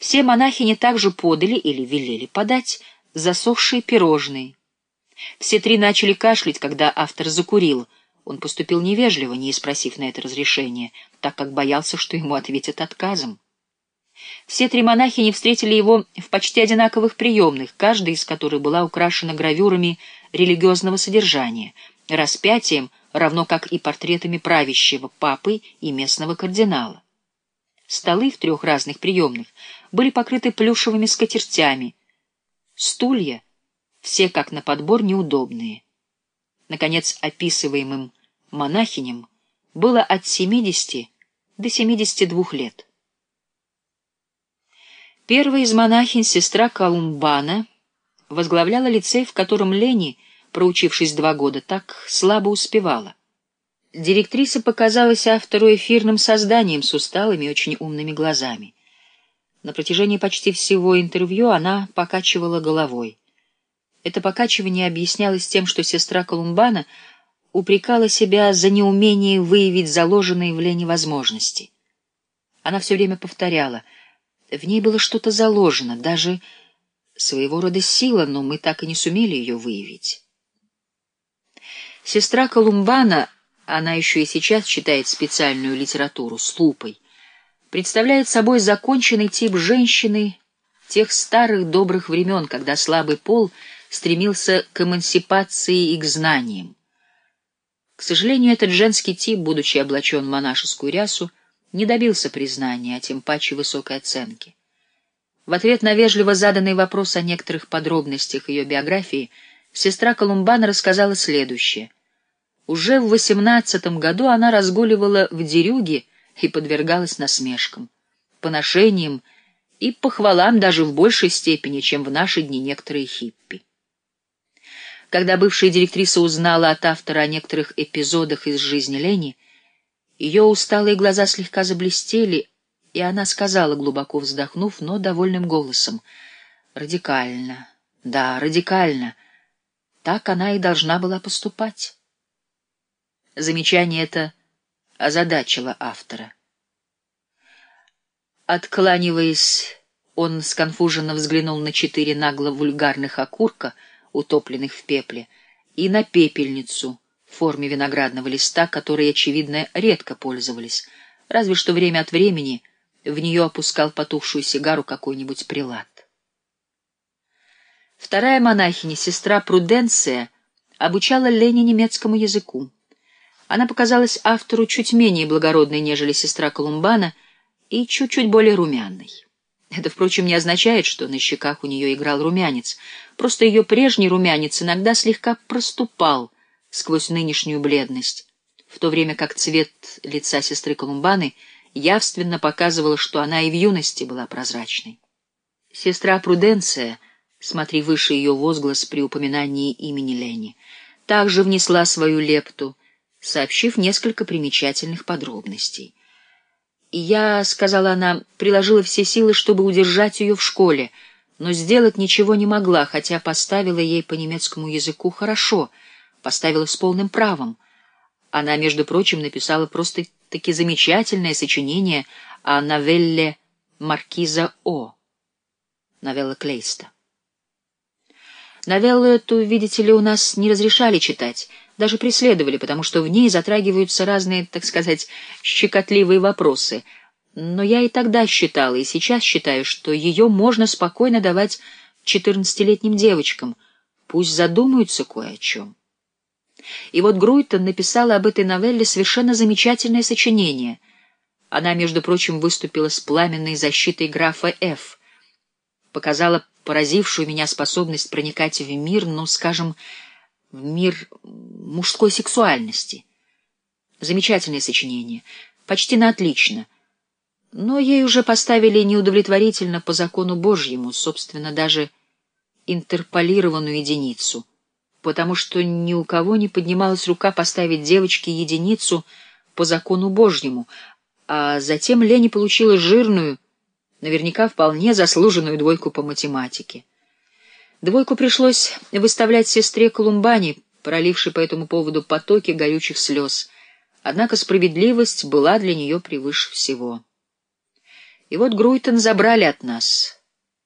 Все монахини также подали или велели подать засохшие пирожные. Все три начали кашлять, когда автор закурил. Он поступил невежливо, не спросив на это разрешения, так как боялся, что ему ответят отказом. Все три монахини встретили его в почти одинаковых приемных, каждая из которых была украшена гравюрами религиозного содержания, распятием, равно как и портретами правящего папы и местного кардинала. Столы в трех разных приемных были покрыты плюшевыми скатертями, стулья, все как на подбор неудобные. Наконец, описываемым монахиням было от 70 до 72 лет. Первая из монахинь, сестра Колумбана, возглавляла лицей, в котором Лени, проучившись два года, так слабо успевала. Директриса показалась автору эфирным созданием с усталыми и очень умными глазами. На протяжении почти всего интервью она покачивала головой. Это покачивание объяснялось тем, что сестра Колумбана упрекала себя за неумение выявить заложенные в Лене возможности. Она все время повторяла — в ней было что-то заложено, даже своего рода сила, но мы так и не сумели ее выявить. Сестра Колумбана, она еще и сейчас читает специальную литературу с лупой, представляет собой законченный тип женщины тех старых добрых времен, когда слабый пол стремился к эмансипации и к знаниям. К сожалению, этот женский тип, будучи облачен в монашескую рясу, не добился признания, а тем паче высокой оценки. В ответ на вежливо заданный вопрос о некоторых подробностях ее биографии сестра Колумбана рассказала следующее. Уже в восемнадцатом году она разгуливала в дерюге и подвергалась насмешкам, поношениям и похвалам даже в большей степени, чем в наши дни некоторые хиппи. Когда бывшая директриса узнала от автора о некоторых эпизодах из жизни Лени, ее усталые глаза слегка заблестели, и она сказала, глубоко вздохнув, но довольным голосом, «Радикально, да, радикально. Так она и должна была поступать». Замечание это озадачило автора. Откланиваясь, он сконфуженно взглянул на четыре нагло-вульгарных окурка, утопленных в пепле, и на пепельницу — в форме виноградного листа, которой, очевидно, редко пользовались, разве что время от времени в нее опускал потухшую сигару какой-нибудь прилад. Вторая монахиня, сестра Пруденция, обучала Лене немецкому языку. Она показалась автору чуть менее благородной, нежели сестра Колумбана, и чуть-чуть более румяной. Это, впрочем, не означает, что на щеках у нее играл румянец, просто ее прежний румянец иногда слегка проступал — сквозь нынешнюю бледность, в то время как цвет лица сестры Колумбаны явственно показывал, что она и в юности была прозрачной. Сестра Пруденция, смотри выше ее возглас при упоминании имени Лени, также внесла свою лепту, сообщив несколько примечательных подробностей. «Я, — сказала она, — приложила все силы, чтобы удержать ее в школе, но сделать ничего не могла, хотя поставила ей по немецкому языку хорошо — поставила с полным правом. Она, между прочим, написала просто-таки замечательное сочинение о новелле Маркиза О. Новелла Клейста. Новеллу эту, видите ли, у нас не разрешали читать, даже преследовали, потому что в ней затрагиваются разные, так сказать, щекотливые вопросы. Но я и тогда считала, и сейчас считаю, что ее можно спокойно давать четырнадцатилетним девочкам, пусть задумаются кое о чем. И вот Груйтон написала об этой новелле совершенно замечательное сочинение. Она, между прочим, выступила с пламенной защитой графа Ф., показала поразившую меня способность проникать в мир, ну, скажем, в мир мужской сексуальности. Замечательное сочинение, почти на отлично. Но ей уже поставили неудовлетворительно по закону Божьему, собственно, даже интерполированную единицу — потому что ни у кого не поднималась рука поставить девочке единицу по закону Божьему, а затем Лени получила жирную, наверняка вполне заслуженную двойку по математике. Двойку пришлось выставлять сестре Колумбани, пролившей по этому поводу потоки горючих слез. Однако справедливость была для нее превыше всего. И вот Груйтон забрали от нас.